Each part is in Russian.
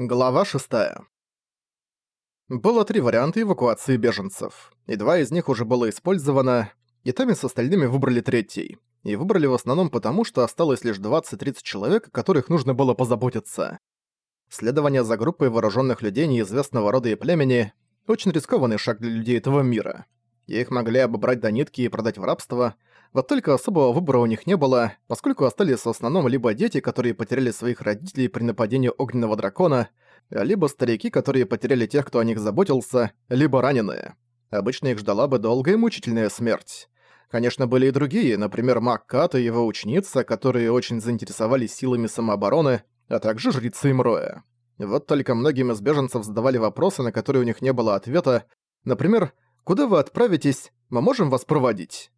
Глава 6. Было три варианта эвакуации беженцев, и два из них уже было использовано, и Тами с остальными выбрали третий. И выбрали в основном потому, что осталось лишь 20-30 человек, о которых нужно было позаботиться. Следование за группой вооруженных людей неизвестного рода и племени – очень рискованный шаг для людей этого мира. Их могли обобрать до нитки и продать в рабство – вот только особого выбора у них не было, поскольку остались в основном либо дети, которые потеряли своих родителей при нападении огненного дракона, либо старики, которые потеряли тех, кто о них заботился, либо раненые. Обычно их ждала бы долгая и мучительная смерть. Конечно, были и другие, например, Мак Кат и его ученица, которые очень заинтересовались силами самообороны, а также жрицы Имроя. Вот только многим из беженцев задавали вопросы, на которые у них не было ответа. Например, «Куда вы отправитесь? Мы можем вас проводить?»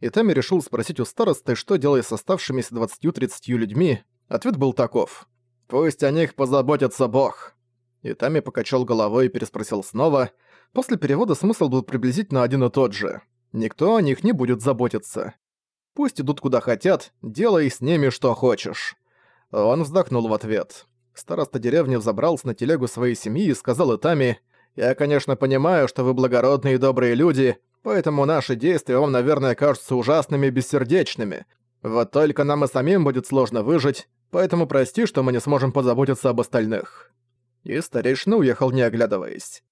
И Тами решил спросить у старосты, что делать с оставшимися 20-30 людьми. Ответ был таков. «Пусть о них позаботится Бог». И Тами покачал головой и переспросил снова. После перевода смысл был приблизительно один и тот же. Никто о них не будет заботиться. Пусть идут куда хотят, делай с ними что хочешь. Он вздохнул в ответ. Староста деревни взобрался на телегу своей семьи и сказал Итами, «Я, конечно, понимаю, что вы благородные и добрые люди, Поэтому наши действия вам, наверное, кажутся ужасными и бессердечными. Вот только нам и самим будет сложно выжить, поэтому прости, что мы не сможем позаботиться об остальных». И старейшина уехал, не оглядываясь.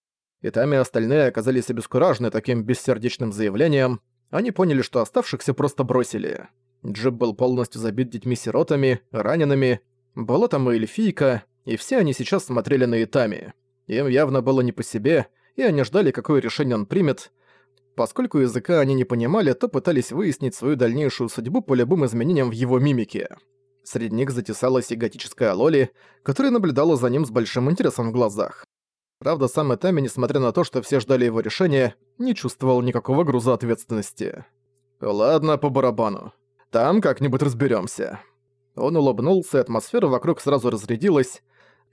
И там и остальные оказались обескуражены таким бессердечным заявлением. Они поняли, что оставшихся просто бросили. Джип был полностью забит детьми-сиротами, ранеными, была там и эльфийка, и все они сейчас смотрели на Итами. Им явно было не по себе, и они ждали, какое решение он примет, Поскольку языка они не понимали, то пытались выяснить свою дальнейшую судьбу по любым изменениям в его мимике. Среди них затесалась и готическая Лоли, которая наблюдала за ним с большим интересом в глазах. Правда, сам Этами, несмотря на то, что все ждали его решения, не чувствовал никакого груза ответственности. «Ладно, по барабану. Там как-нибудь разберемся. Он улыбнулся, и атмосфера вокруг сразу разрядилась.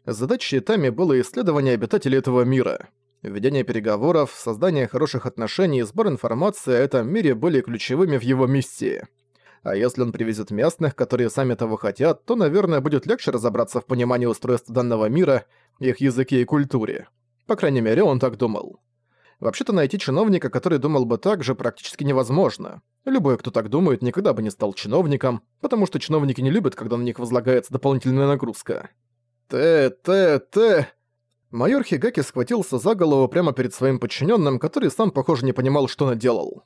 Задачей Этами было исследование обитателей этого мира — Ведение переговоров, создание хороших отношений и сбор информации о этом мире были ключевыми в его миссии. А если он привезет местных, которые сами того хотят, то, наверное, будет легче разобраться в понимании устройства данного мира, их языке и культуре. По крайней мере, он так думал. Вообще-то найти чиновника, который думал бы так же, практически невозможно. Любой, кто так думает, никогда бы не стал чиновником, потому что чиновники не любят, когда на них возлагается дополнительная нагрузка. «Ты, ты, ты...» Майор Хигаки схватился за голову прямо перед своим подчиненным, который сам, похоже, не понимал, что наделал.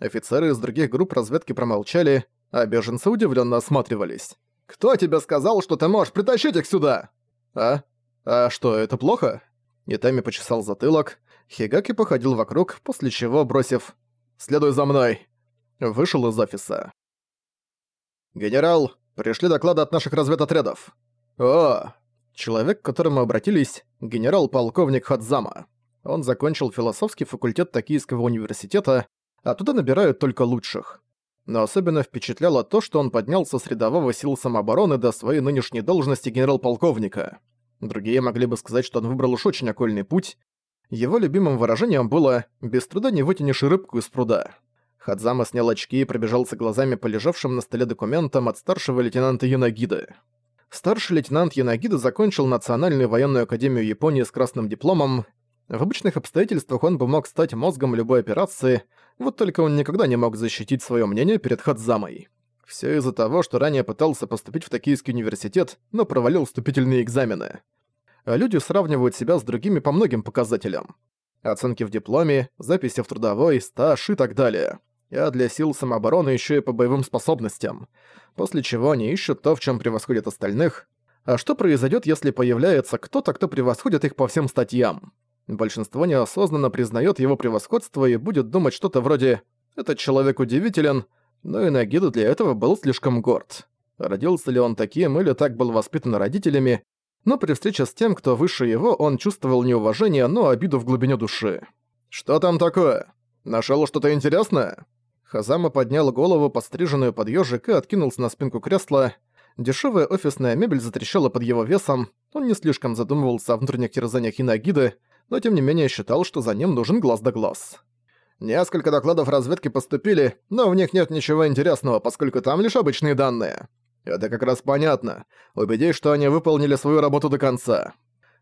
Офицеры из других групп разведки промолчали, а беженцы удивленно осматривались. «Кто тебе сказал, что ты можешь притащить их сюда?» «А? А что, это плохо?» Итами почесал затылок. Хигаки походил вокруг, после чего, бросив «Следуй за мной!» вышел из офиса. «Генерал, пришли доклады от наших разведотрядов». «О, Человек, к которому обратились, генерал-полковник Хадзама. Он закончил философский факультет Токийского университета, а туда набирают только лучших. Но особенно впечатляло то, что он поднялся с рядового сил самообороны до своей нынешней должности генерал-полковника. Другие могли бы сказать, что он выбрал уж очень окольный путь. Его любимым выражением было «без труда не вытянешь рыбку из пруда». Хадзама снял очки и пробежался глазами по лежавшим на столе документам от старшего лейтенанта Янагиды старший лейтенант Янагида закончил Национальную военную академию Японии с красным дипломом. В обычных обстоятельствах он бы мог стать мозгом любой операции, вот только он никогда не мог защитить свое мнение перед Хадзамой. Все из-за того, что ранее пытался поступить в Токийский университет, но провалил вступительные экзамены. А люди сравнивают себя с другими по многим показателям. Оценки в дипломе, записи в трудовой, стаж и так далее а для сил самообороны еще и по боевым способностям, после чего они ищут то, в чем превосходят остальных. А что произойдет, если появляется кто-то, кто превосходит их по всем статьям? Большинство неосознанно признает его превосходство и будет думать что-то вроде «этот человек удивителен», но и Нагида для этого был слишком горд. Родился ли он таким или так был воспитан родителями, но при встрече с тем, кто выше его, он чувствовал неуважение, но обиду в глубине души. «Что там такое? Нашёл что-то интересное?» Хазама поднял голову, подстриженную под ёжик, и откинулся на спинку кресла. Дешевая офисная мебель затрещала под его весом. Он не слишком задумывался о внутренних терзаниях Инагиды, но тем не менее считал, что за ним нужен глаз да глаз. Несколько докладов разведки поступили, но в них нет ничего интересного, поскольку там лишь обычные данные. Это как раз понятно. Убедись, что они выполнили свою работу до конца.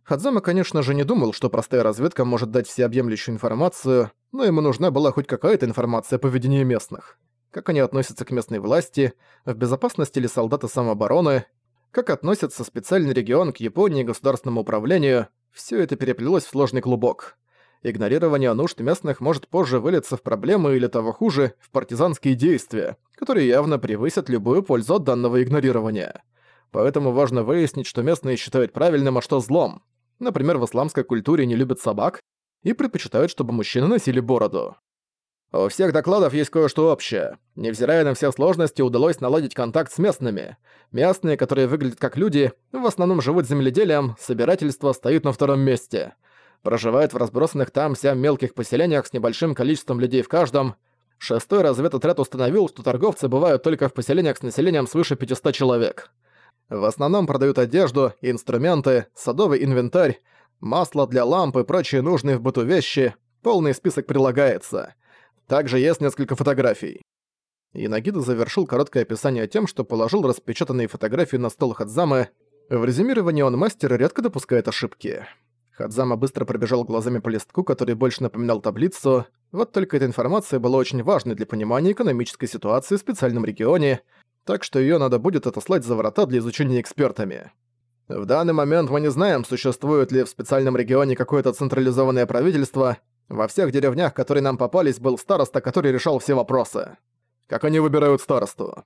Хадзама, конечно же, не думал, что простая разведка может дать всеобъемлющую информацию, но ему нужна была хоть какая-то информация о поведении местных. Как они относятся к местной власти, в безопасности ли солдаты самообороны, как относится специальный регион к Японии и государственному управлению, все это переплелось в сложный клубок. Игнорирование нужд местных может позже вылиться в проблемы или того хуже, в партизанские действия, которые явно превысят любую пользу от данного игнорирования. Поэтому важно выяснить, что местные считают правильным, а что злом. Например, в исламской культуре не любят собак и предпочитают, чтобы мужчины носили бороду. У всех докладов есть кое-что общее. Невзирая на все сложности, удалось наладить контакт с местными. Местные, которые выглядят как люди, в основном живут земледелием, собирательство стоит на втором месте. Проживают в разбросанных там сям мелких поселениях с небольшим количеством людей в каждом. Шестой разведотряд установил, что торговцы бывают только в поселениях с населением свыше 500 человек. В основном продают одежду, инструменты, садовый инвентарь, масло для ламп и прочие нужные в быту вещи. Полный список прилагается. Также есть несколько фотографий. Инагида завершил короткое описание тем, что положил распечатанные фотографии на стол Хадзамы. В резюмировании он мастер редко допускает ошибки. Хадзама быстро пробежал глазами по листку, который больше напоминал таблицу. Вот только эта информация была очень важной для понимания экономической ситуации в специальном регионе, так что её надо будет отослать за врата для изучения экспертами. В данный момент мы не знаем, существует ли в специальном регионе какое-то централизованное правительство, во всех деревнях, которые нам попались, был староста, который решал все вопросы. Как они выбирают старосту?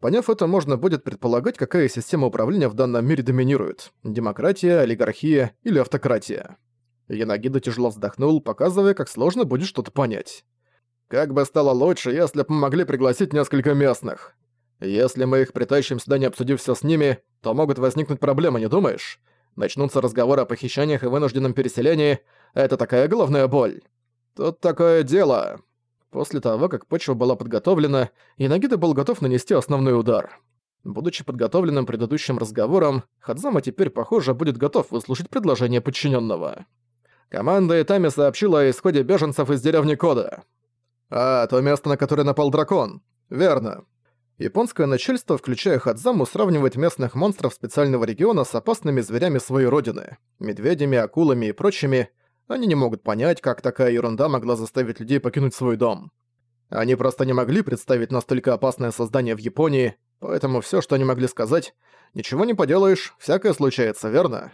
Поняв это, можно будет предполагать, какая система управления в данном мире доминирует – демократия, олигархия или автократия. Янагида тяжело вздохнул, показывая, как сложно будет что-то понять. Как бы стало лучше, если бы могли пригласить несколько местных. Если мы их притащим сюда, не обсудив все с ними, то могут возникнуть проблемы, не думаешь? Начнутся разговоры о похищениях и вынужденном переселении – это такая головная боль. Тут такое дело. После того, как почва была подготовлена, Инагида был готов нанести основной удар. Будучи подготовленным предыдущим разговором, Хадзама теперь, похоже, будет готов выслушать предложение подчиненного. Команда Итами сообщила о исходе беженцев из деревни Кода. «А, то место, на которое напал дракон. Верно. Японское начальство, включая Хадзаму, сравнивает местных монстров специального региона с опасными зверями своей родины – медведями, акулами и прочими, они не могут понять, как такая ерунда могла заставить людей покинуть свой дом. Они просто не могли представить настолько опасное создание в Японии, поэтому всё, что они могли сказать, «Ничего не поделаешь, всякое случается, верно?»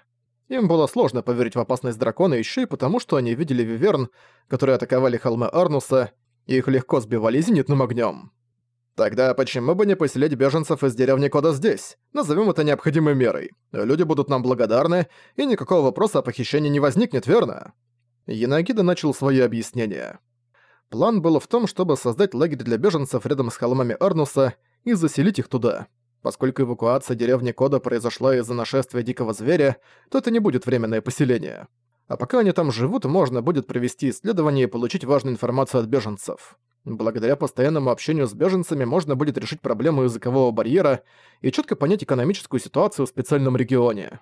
Им было сложно поверить в опасность дракона ещё и потому, что они видели виверн, которые атаковали холмы Арнуса, и их легко сбивали зенитным огнём. Тогда почему бы не поселить беженцев из деревни Кода здесь? Назовем это необходимой мерой. Люди будут нам благодарны, и никакого вопроса о похищении не возникнет, верно? Янагида начал свое объяснение. План был в том, чтобы создать лагерь для беженцев рядом с холмами Арнуса и заселить их туда. Поскольку эвакуация деревни Кода произошла из-за нашествия дикого зверя, то это не будет временное поселение. А пока они там живут, можно будет провести исследование и получить важную информацию от беженцев. Благодаря постоянному общению с беженцами можно будет решить проблему языкового барьера и четко понять экономическую ситуацию в специальном регионе.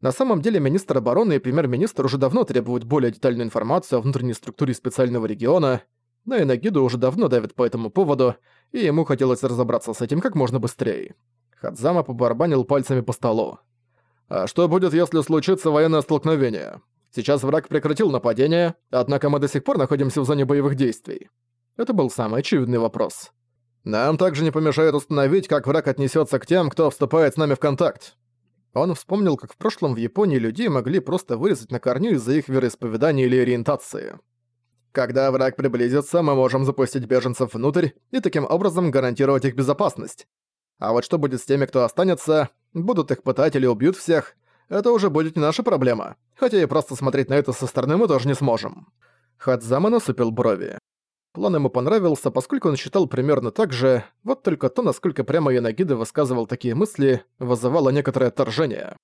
На самом деле министр обороны и премьер-министр уже давно требуют более детальную информацию о внутренней структуре специального региона, но и Нагиду уже давно давит по этому поводу, и ему хотелось разобраться с этим как можно быстрее. Хадзама побарабанил пальцами по столу. «А что будет, если случится военное столкновение? Сейчас враг прекратил нападение, однако мы до сих пор находимся в зоне боевых действий». Это был самый очевидный вопрос. «Нам также не помешает установить, как враг отнесется к тем, кто вступает с нами в контакт. Он вспомнил, как в прошлом в Японии людей могли просто вырезать на корню из-за их вероисповедания или ориентации. Когда враг приблизится, мы можем запустить беженцев внутрь и таким образом гарантировать их безопасность. А вот что будет с теми, кто останется, будут их пытать или убьют всех, это уже будет не наша проблема, хотя и просто смотреть на это со стороны мы тоже не сможем. Хадзама насупил брови. План ему понравился, поскольку он считал примерно так же, вот только то, насколько прямо Янагида высказывал такие мысли, вызывало некоторое отторжение.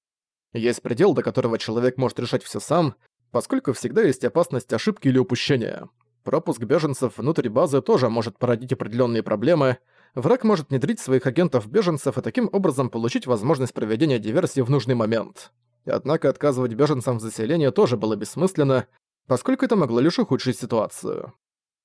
Есть предел, до которого человек может решать все сам, поскольку всегда есть опасность ошибки или упущения. Пропуск беженцев внутрь базы тоже может породить определенные проблемы, враг может внедрить своих агентов-беженцев и таким образом получить возможность проведения диверсии в нужный момент. Однако отказывать беженцам в заселении тоже было бессмысленно, поскольку это могло лишь ухудшить ситуацию.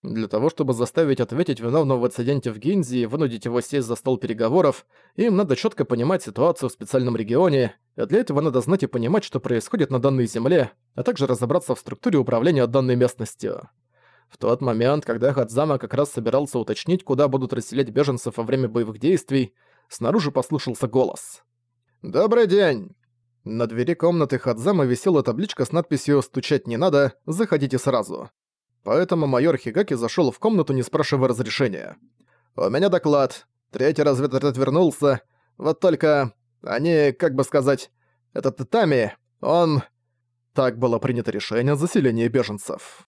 Для того, чтобы заставить ответить виновного в инциденте в Гинзи и вынудить его сесть за стол переговоров, им надо четко понимать ситуацию в специальном регионе, а для этого надо знать и понимать, что происходит на данной земле, а также разобраться в структуре управления данной местностью. В тот момент, когда Хадзама как раз собирался уточнить, куда будут расселять беженцев во время боевых действий, снаружи послышался голос. «Добрый день!» На двери комнаты Хадзама висела табличка с надписью «Стучать не надо, заходите сразу». Поэтому майор Хигаки зашел в комнату, не спрашивая разрешения. «У меня доклад. Третий разведотряд вернулся. Вот только... Они, как бы сказать... Этот Тами, он...» Так было принято решение о заселении беженцев.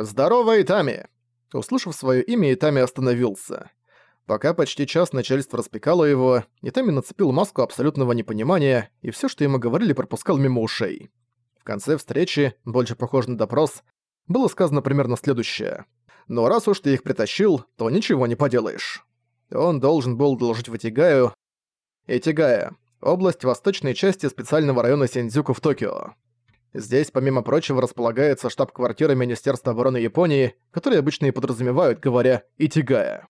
«Здорово, Итами!» Услышав свое имя, Итами остановился. Пока почти час начальство распекало его, Итами нацепил маску абсолютного непонимания, и все, что ему говорили, пропускал мимо ушей. В конце встречи, больше похож на допрос, было сказано примерно следующее. «Но раз уж ты их притащил, то ничего не поделаешь». Он должен был доложить в Итигаю. Итигая – область восточной части специального района Синдзюку в Токио. Здесь, помимо прочего, располагается штаб-квартира Министерства обороны Японии, которые обычно и подразумевают, говоря «Итигая».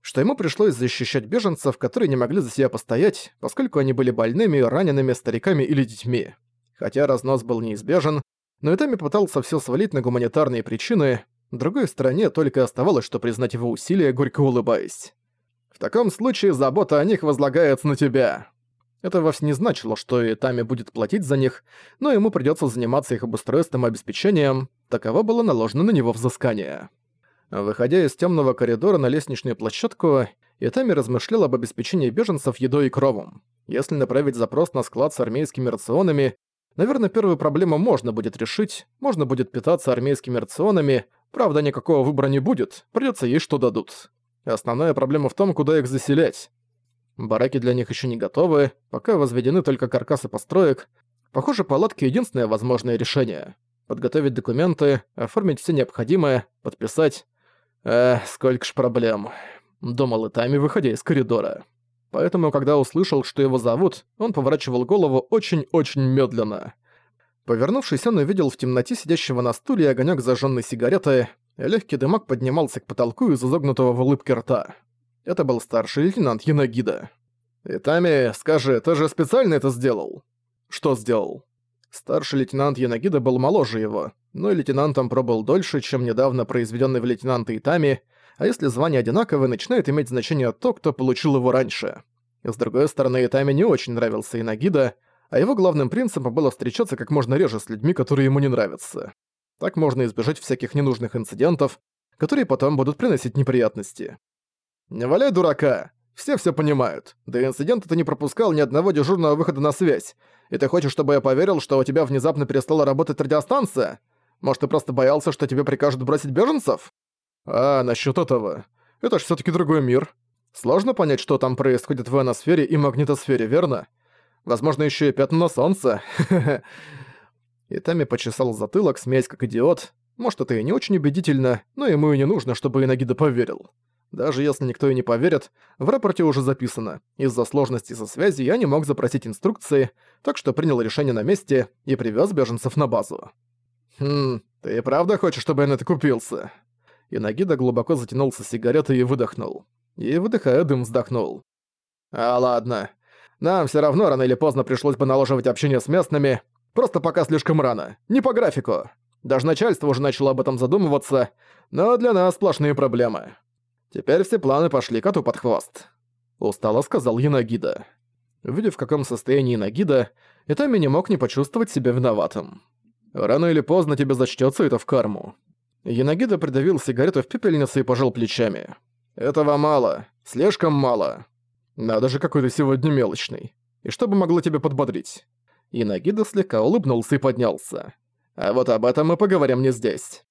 Что ему пришлось защищать беженцев, которые не могли за себя постоять, поскольку они были больными, ранеными, стариками или детьми. Хотя разнос был неизбежен, но Итами пытался все свалить на гуманитарные причины, другой стороне только оставалось, что признать его усилия, горько улыбаясь. «В таком случае забота о них возлагается на тебя». Это вовсе не значило, что Итами будет платить за них, но ему придется заниматься их обустройством и обеспечением, таково было наложено на него взыскание. Выходя из темного коридора на лестничную площадку, Итами размышлял об обеспечении беженцев едой и кровом. Если направить запрос на склад с армейскими рационами, Наверное, первую проблему можно будет решить, можно будет питаться армейскими рационами, правда, никакого выбора не будет, придётся есть что дадут. Основная проблема в том, куда их заселять. Бараки для них ещё не готовы, пока возведены только каркасы построек. Похоже, палатки — единственное возможное решение. Подготовить документы, оформить все необходимое, подписать. Эх, сколько ж проблем. Думал Итами, выходя из коридора поэтому, когда услышал, что его зовут, он поворачивал голову очень-очень медленно. Повернувшись, он увидел в темноте сидящего на стуле огонек зажженной сигареты, и легкий дымок поднимался к потолку из изогнутого в улыбке рта. Это был старший лейтенант Янагида. «Итами, скажи, ты же специально это сделал?» «Что сделал?» Старший лейтенант Янагида был моложе его, но и лейтенантом пробыл дольше, чем недавно произведенный в лейтенанты Итами, а если звание одинаковое, начинает иметь значение то, кто получил его раньше. С другой стороны, Итами не очень нравился Инагида, а его главным принципом было встречаться как можно реже с людьми, которые ему не нравятся. Так можно избежать всяких ненужных инцидентов, которые потом будут приносить неприятности. «Не валяй дурака! Все все понимают. До инцидента ты не пропускал ни одного дежурного выхода на связь. И ты хочешь, чтобы я поверил, что у тебя внезапно перестала работать радиостанция? Может, ты просто боялся, что тебе прикажут бросить беженцев?» А, насчет этого. Это ж все таки другой мир. Сложно понять, что там происходит в ионосфере и магнитосфере, верно? Возможно, еще и пятна на солнце. Итами почесал затылок, смеясь как идиот. Может, это и не очень убедительно, но ему и не нужно, чтобы Инагида поверил. Даже если никто и не поверит, в рапорте уже записано. Из-за сложности со связью я не мог запросить инструкции, так что принял решение на месте и привез беженцев на базу. «Хм, ты правда хочешь, чтобы я на это купился?» и Нагида глубоко затянулся сигаретой и выдохнул. И, выдыхая дым, вздохнул. «А ладно. Нам все равно рано или поздно пришлось бы наложивать общение с местными. Просто пока слишком рано. Не по графику. Даже начальство уже начало об этом задумываться, но для нас сплошные проблемы. Теперь все планы пошли коту под хвост», — устало сказал Янагида. Видя, в каком состоянии Нагида, Итами не мог не почувствовать себя виноватым. «Рано или поздно тебе зачтется это в карму. Янагида придавил сигарету в пепельницу и пожал плечами. «Этого мало. Слишком мало. Надо же, какой ты сегодня мелочный. И что бы могло тебя подбодрить?» Янагида слегка улыбнулся и поднялся. «А вот об этом мы поговорим не здесь».